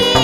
see